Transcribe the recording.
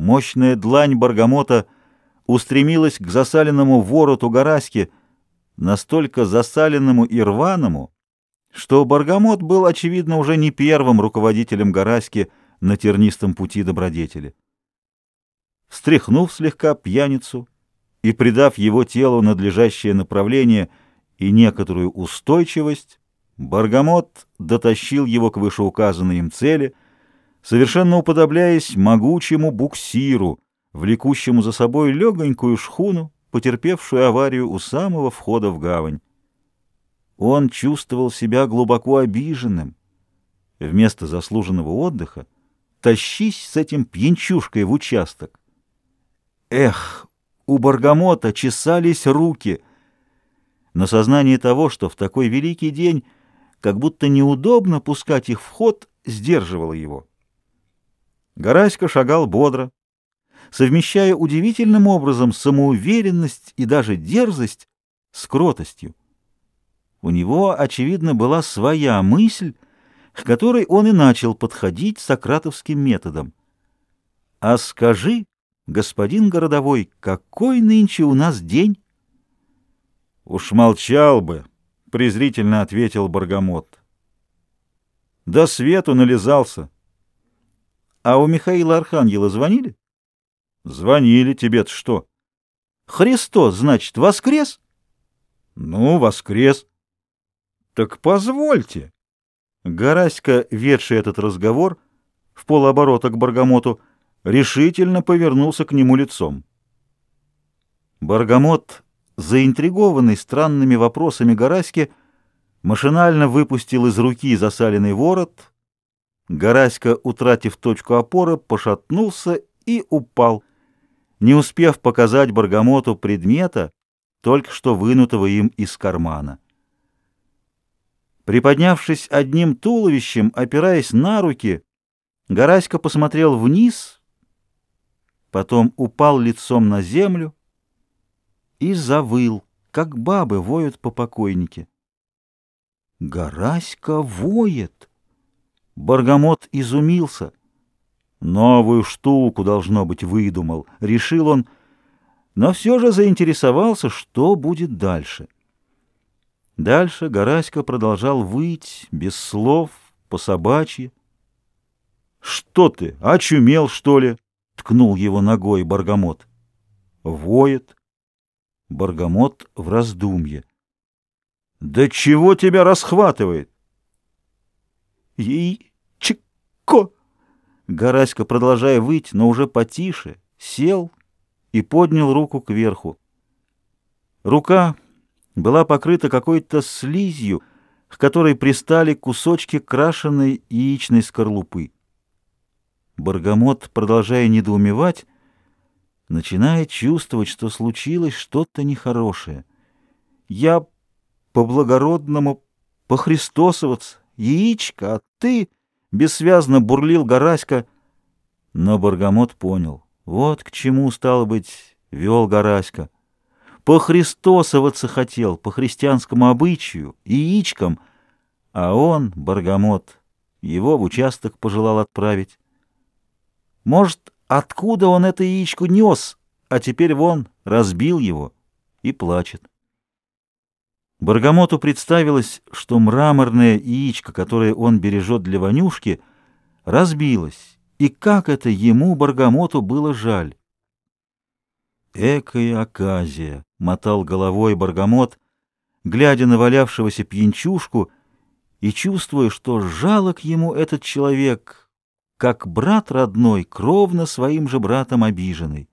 Мощная длань Баргамота устремилась к засаленному вороту Гараськи, настолько засаленному и рваному, что Баргамот был, очевидно, уже не первым руководителем Гараськи на тернистом пути добродетели. Встряхнув слегка пьяницу и придав его телу надлежащее направление и некоторую устойчивость, Баргамот дотащил его к вышеуказанной им цели, совершенно уподобляясь могучему буксиру, влекущему за собой легонькую шхуну, потерпевшую аварию у самого входа в гавань. Он чувствовал себя глубоко обиженным. Вместо заслуженного отдыха тащись с этим пьянчушкой в участок. Эх, у Баргамота чесались руки. Но сознание того, что в такой великий день как будто неудобно пускать их в ход, сдерживало его. Гараська шагал бодро, совмещая удивительным образом самоуверенность и даже дерзость с кротостью. У него, очевидно, была своя мысль, к которой он и начал подходить сократовским методом. «А скажи, господин городовой, какой нынче у нас день?» «Уж молчал бы», — презрительно ответил Баргамот. «До свету нализался». «А у Михаила Архангела звонили?» Звонили тебе-то что? Христос, значит, воскрес? Ну, воскрес. Так позвольте. Гараська, ведший этот разговор, в полоборота к Баргамоту, решительно повернулся к нему лицом. Баргамот, заинтригованный странными вопросами Гараськи, машинально выпустил из руки засаленный ворот. Гараська, утратив точку опоры, пошатнулся и упал, не успев показать Баргамоту предмета, только что вынутого им из кармана. Приподнявшись одним туловищем, опираясь на руки, Гараська посмотрел вниз, потом упал лицом на землю и завыл, как бабы воют по покойнике. Гараська воет! Баргамот изумился — Новую штуку, должно быть, выдумал, решил он, но все же заинтересовался, что будет дальше. Дальше Гораська продолжал выть, без слов, по собачьи. — Что ты, очумел, что ли? — ткнул его ногой Баргамот. — Воет. Баргамот в раздумье. — Да чего тебя расхватывает? — Яичко! Гараська, продолжая выть, но уже потише, сел и поднял руку кверху. Рука была покрыта какой-то слизью, к которой пристали кусочки крашеной яичной скорлупы. Баргамот, продолжая недоумевать, начинает чувствовать, что случилось что-то нехорошее. Я по-благородному, по-христосоваться, яичко, а ты... Бессвязно бурлил Гараська, но Баргамот понял. Вот к чему, стало быть, вел Гараська. Похристосоваться хотел, по христианскому обычаю, яичкам, а он, Баргамот, его в участок пожелал отправить. Может, откуда он это яичко нес, а теперь вон разбил его и плачет. Баргамоту представилось, что мраморное яичко, которое он бережет для Ванюшки, разбилось, и как это ему, Баргамоту, было жаль. «Экая оказия!» — мотал головой Баргамот, глядя на валявшегося пьянчушку и чувствуя, что жалок ему этот человек, как брат родной, кровно своим же братом обиженный.